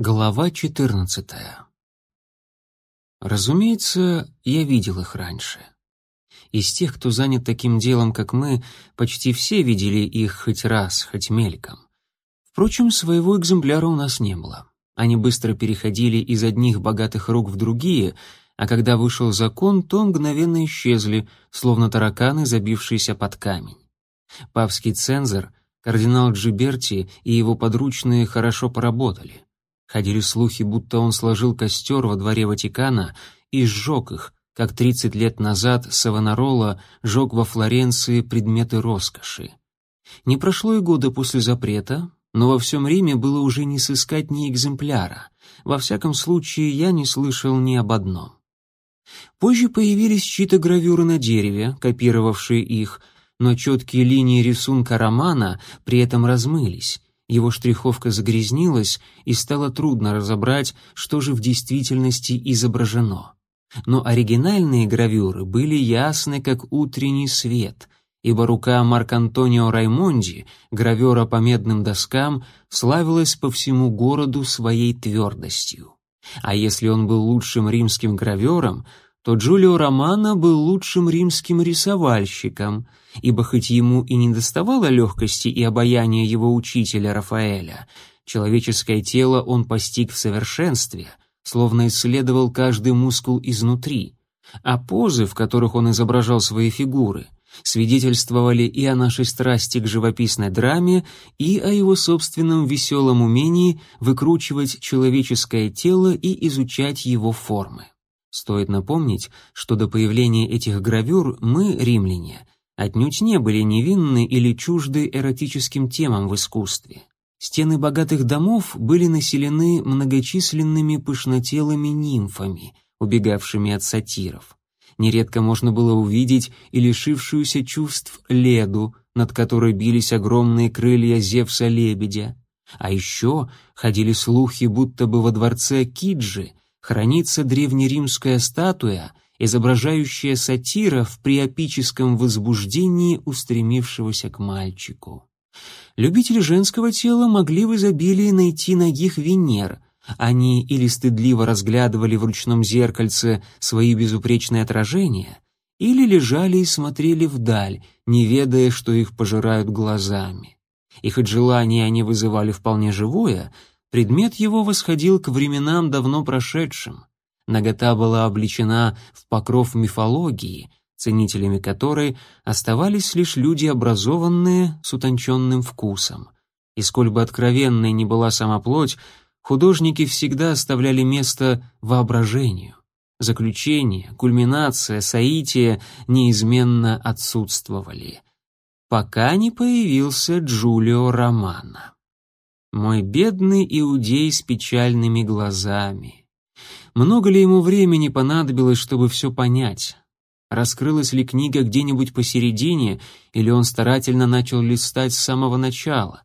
Глава 14. Разумеется, я видел их раньше. Из тех, кто занят таким делом, как мы, почти все видели их хоть раз, хоть мельком. Впрочем, своего экземпляра у нас не было. Они быстро переходили из одних богатых рук в другие, а когда вышел закон, то мгновенно исчезли, словно тараканы, забившиеся под камень. Павский цензор, кардинал Джиберти и его подручные хорошо поработали — Ходили слухи, будто он сложил костер во дворе Ватикана и сжег их, как 30 лет назад Савонарола жег во Флоренции предметы роскоши. Не прошло и года после запрета, но во всем Риме было уже не сыскать ни экземпляра. Во всяком случае, я не слышал ни об одном. Позже появились чьи-то гравюры на дереве, копировавшие их, но четкие линии рисунка романа при этом размылись, его штриховка загрязнилась, и стало трудно разобрать, что же в действительности изображено. Но оригинальные гравюры были ясны, как утренний свет, ибо рука Марк-Антонио Раймонди, гравера по медным доскам, славилась по всему городу своей твердостью. А если он был лучшим римским гравером, то Джулио Романо был лучшим римским рисовальщиком, ибо хоть ему и не доставало легкости и обаяния его учителя Рафаэля, человеческое тело он постиг в совершенстве, словно исследовал каждый мускул изнутри, а позы, в которых он изображал свои фигуры, свидетельствовали и о нашей страсти к живописной драме, и о его собственном веселом умении выкручивать человеческое тело и изучать его формы. Стоит напомнить, что до появления этих гравюр мы, римляне, отнюдь не были невинны или чужды эротическим темам в искусстве. Стены богатых домов были населены многочисленными пышнотелыми нимфами, убегавшими от сатиров. Нередко можно было увидеть и лишившуюся чувств леду, над которой бились огромные крылья Зевса-лебедя. А еще ходили слухи, будто бы во дворце Киджи хранится древнеримская статуя, изображающая сатира в приопическом возбуждении устремившегося к мальчику. Любители женского тела могли в изобилии найти ногих Венер. Они или стыдливо разглядывали в ручном зеркальце свои безупречные отражения, или лежали и смотрели вдаль, не ведая, что их пожирают глазами. И хоть желание они вызывали вполне живое, Предмет его восходил к временам давно прошедшим. Нагота была облечена в покров мифологии, ценителями которой оставались лишь люди образованные с утонченным вкусом. И сколь бы откровенной ни была сама плоть, художники всегда оставляли место воображению. Заключение, кульминация, соитие неизменно отсутствовали. Пока не появился Джулио Романо. Мой бедный иудей с печальными глазами. Много ли ему времени понадобилось, чтобы все понять? Раскрылась ли книга где-нибудь посередине, или он старательно начал листать с самого начала?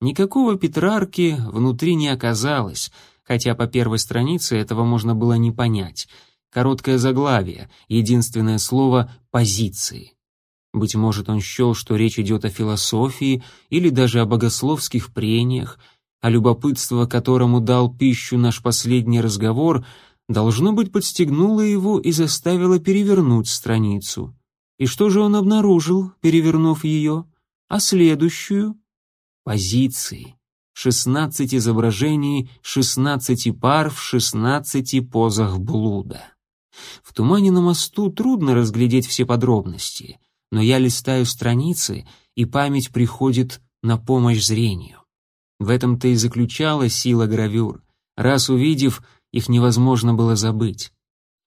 Никакого Петрарки внутри не оказалось, хотя по первой странице этого можно было не понять. Короткое заглавие, единственное слово «позиции». Быть может, он счел, что речь идет о философии или даже о богословских прениях, а любопытство, которому дал пищу наш последний разговор, должно быть, подстегнуло его и заставило перевернуть страницу. И что же он обнаружил, перевернув ее? А следующую? Позиции. Шестнадцать изображений, шестнадцати пар в шестнадцати позах блуда. В тумане на мосту трудно разглядеть все подробности — но я листаю страницы, и память приходит на помощь зрению. В этом-то и заключалась сила гравюр. Раз увидев, их невозможно было забыть.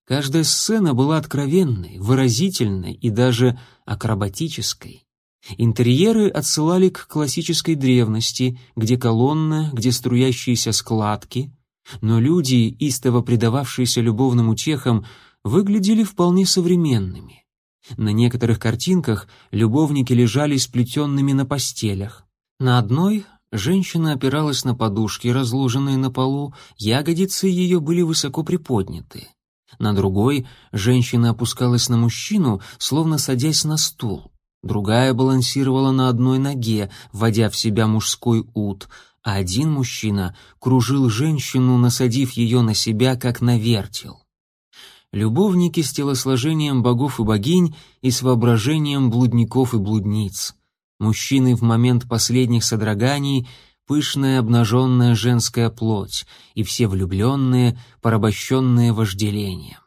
Каждая сцена была откровенной, выразительной и даже акробатической. Интерьеры отсылали к классической древности, где колонна, где струящиеся складки, но люди, истово предававшиеся любовным утехам, выглядели вполне современными. На некоторых картинках любовники лежали сплетенными на постелях. На одной женщина опиралась на подушки, разложенные на полу, ягодицы ее были высоко приподняты. На другой женщина опускалась на мужчину, словно садясь на стул. Другая балансировала на одной ноге, вводя в себя мужской ут, а один мужчина кружил женщину, насадив ее на себя, как на вертел. Любовники с телосложением богов и богинь и с воображением блудников и блудниц. Мужчины в момент последних содроганий — пышная обнаженная женская плоть, и все влюбленные, порабощенные вожделением.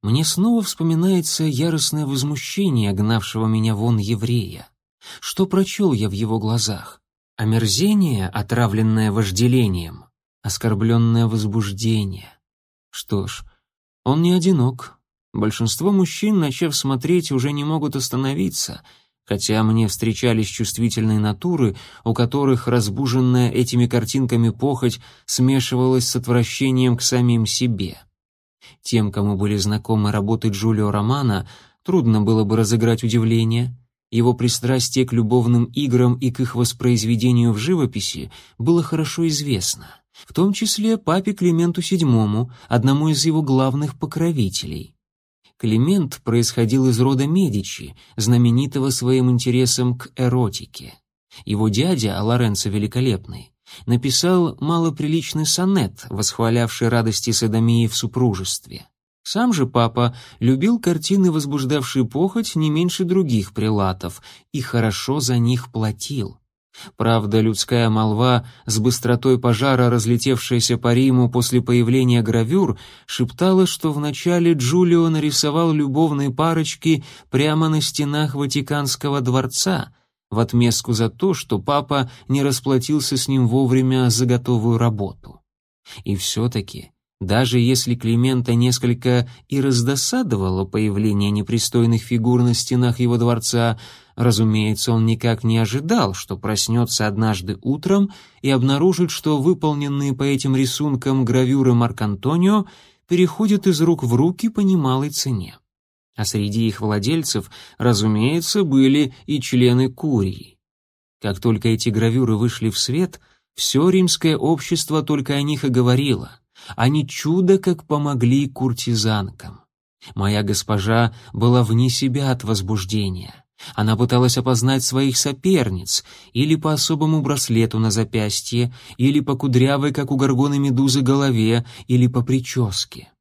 Мне снова вспоминается яростное возмущение, гнавшего меня вон еврея. Что прочел я в его глазах? Омерзение, отравленное вожделением, оскорбленное возбуждение. Что ж, он не одинок. Большинство мужчин, начав смотреть, уже не могут остановиться, хотя мне встречались чувствительные натуры, у которых разбуженная этими картинками похоть смешивалась с отвращением к самим себе. Тем, кому были знакомы работы Джулио Романа, трудно было бы разыграть удивление. Его пристрастие к любовным играм и к их воспроизведению в живописи было хорошо известно, в том числе папе Клименту VII, одному из его главных покровителей. Климент происходил из рода Медичи, знаменитого своим интересом к эротике. Его дядя, Лоренцо Великолепный, написал малоприличный сонет, восхвалявший радости садомии в супружестве. Сам же папа любил картины, возбуждавшие похоть не меньше других прилатов, и хорошо за них платил. Правда, людская молва, с быстротой пожара разлетевшаяся по Риму после появления гравюр, шептала, что вначале Джулио нарисовал любовные парочки прямо на стенах Ватиканского дворца, в отместку за то, что папа не расплатился с ним вовремя за готовую работу. И все-таки даже если Климента несколько и раздосадовало появление непристойных фигур на стенах его дворца, разумеется, он никак не ожидал, что проснется однажды утром и обнаружит, что выполненные по этим рисункам гравюры Марк-Антонио переходят из рук в руки по немалой цене. А среди их владельцев, разумеется, были и члены Курии. Как только эти гравюры вышли в свет, все римское общество только о них и говорило. Они чудо как помогли куртизанкам. Моя госпожа была вне себя от возбуждения. Она пыталась опознать своих соперниц или по особому браслету на запястье, или по кудрявой, как у горгоны медузы, голове, или по прическе.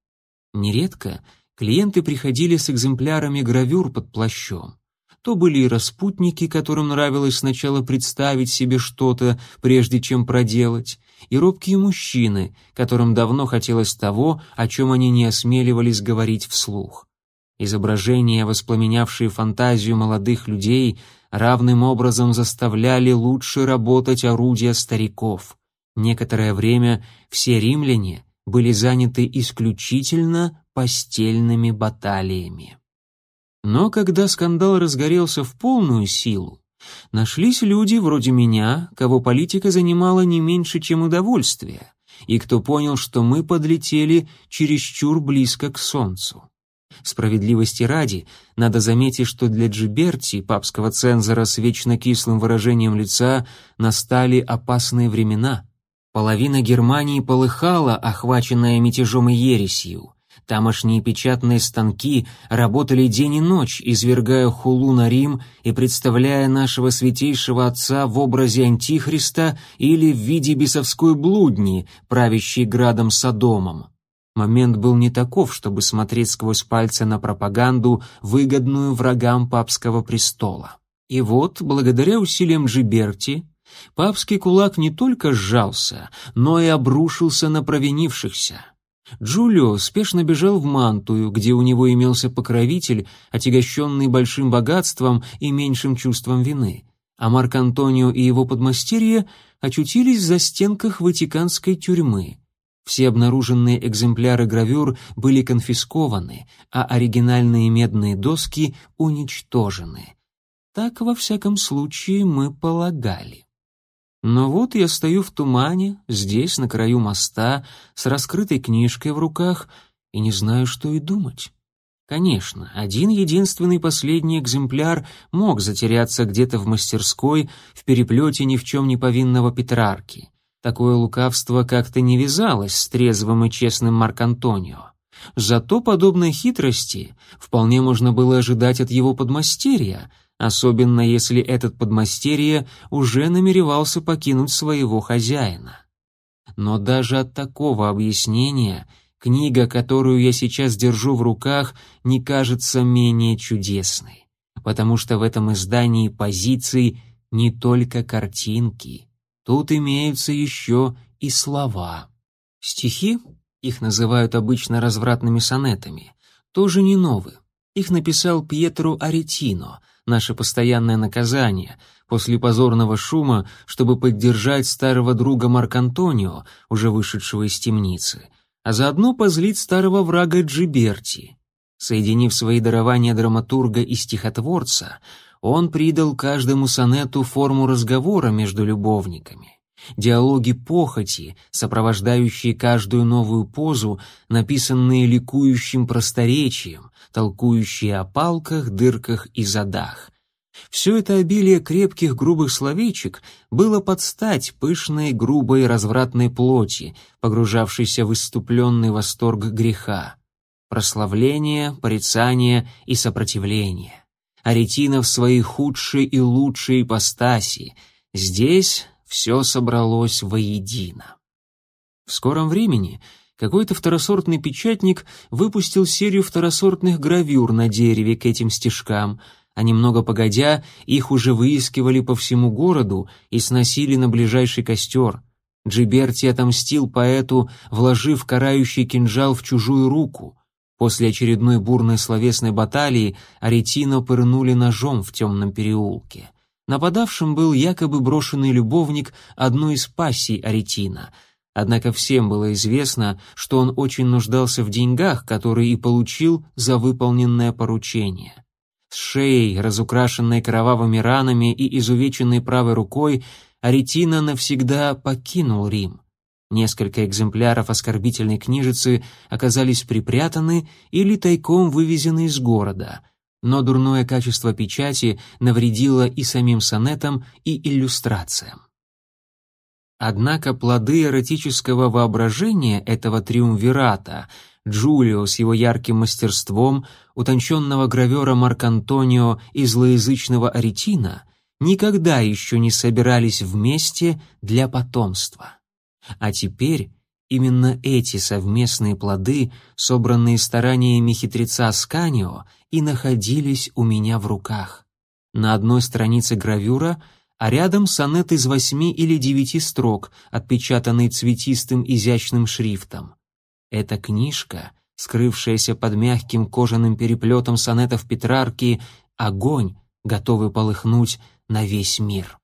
Нередко клиенты приходили с экземплярами гравюр под плащом. То были и распутники, которым нравилось сначала представить себе что-то, прежде чем проделать, и робкие мужчины, которым давно хотелось того, о чем они не осмеливались говорить вслух. Изображения, воспламенявшие фантазию молодых людей, равным образом заставляли лучше работать орудия стариков. Некоторое время все римляне были заняты исключительно постельными баталиями. Но когда скандал разгорелся в полную силу, Нашлись люди вроде меня, кого политика занимала не меньше, чем удовольствие, и кто понял, что мы подлетели чересчур близко к солнцу. Справедливости ради, надо заметить, что для Джиберти, папского цензора с вечно кислым выражением лица, настали опасные времена. Половина Германии полыхала, охваченная мятежом и ересью. Тамошние печатные станки работали день и ночь, извергая хулу на Рим и представляя нашего святейшего отца в образе Антихриста или в виде бесовской блудни, правящей градом Содомом. Момент был не таков, чтобы смотреть сквозь пальцы на пропаганду, выгодную врагам папского престола. И вот, благодаря усилиям Джиберти, папский кулак не только сжался, но и обрушился на провинившихся. Джулио спешно бежал в Мантую, где у него имелся покровитель, отягощенный большим богатством и меньшим чувством вины, а Марк Антонио и его подмастерье очутились за стенках Ватиканской тюрьмы. Все обнаруженные экземпляры гравюр были конфискованы, а оригинальные медные доски уничтожены. Так, во всяком случае, мы полагали. Но вот я стою в тумане, здесь, на краю моста, с раскрытой книжкой в руках, и не знаю, что и думать. Конечно, один единственный последний экземпляр мог затеряться где-то в мастерской в переплете ни в чем не повинного Петрарки. Такое лукавство как-то не вязалось с трезвым и честным Марк-Антонио. Зато подобной хитрости вполне можно было ожидать от его подмастерья, особенно если этот подмастерье уже намеревался покинуть своего хозяина. Но даже от такого объяснения книга, которую я сейчас держу в руках, не кажется менее чудесной, потому что в этом издании позиций не только картинки, тут имеются еще и слова. Стихи, их называют обычно развратными сонетами, тоже не новые. Их написал Пьетро Аретино, наше постоянное наказание, после позорного шума, чтобы поддержать старого друга Маркантонио, уже вышедшего из темницы, а заодно позлить старого врага Джиберти. Соединив свои дарования драматурга и стихотворца, он придал каждому сонету форму разговора между любовниками. Диалоги похоти, сопровождающие каждую новую позу, написанные ликующим просторечием, толкующие о палках, дырках и задах. Все это обилие крепких грубых словечек было под стать пышной, грубой, развратной плоти, погружавшейся в иступленный восторг греха. Прославление, порицание и сопротивление. Аретина в своей худшей и лучшей ипостаси. Здесь все собралось воедино. В скором времени какой-то второсортный печатник выпустил серию второсортных гравюр на дереве к этим стежкам, а немного погодя их уже выискивали по всему городу и сносили на ближайший костер. Джиберти отомстил поэту, вложив карающий кинжал в чужую руку. После очередной бурной словесной баталии Аретино пырнули ножом в темном переулке. Нападавшим был якобы брошенный любовник одной из пассий Аретина. Однако всем было известно, что он очень нуждался в деньгах, которые и получил за выполненное поручение. С шеей, разукрашенной кровавыми ранами и изувеченной правой рукой, Аретина навсегда покинул Рим. Несколько экземпляров оскорбительной книжицы оказались припрятаны или тайком вывезены из города — но дурное качество печати навредило и самим сонетам, и иллюстрациям. Однако плоды эротического воображения этого триумвирата, Джулио с его ярким мастерством, утонченного гравера Маркантонио и злоязычного Аретина никогда еще не собирались вместе для потомства. А теперь Именно эти совместные плоды, собранные стараниями хитреца Сканио, и находились у меня в руках. На одной странице гравюра, а рядом сонет из восьми или девяти строк, отпечатанный цветистым изящным шрифтом. Эта книжка, скрывшаяся под мягким кожаным переплетом сонетов Петрарки, огонь, готовый полыхнуть на весь мир.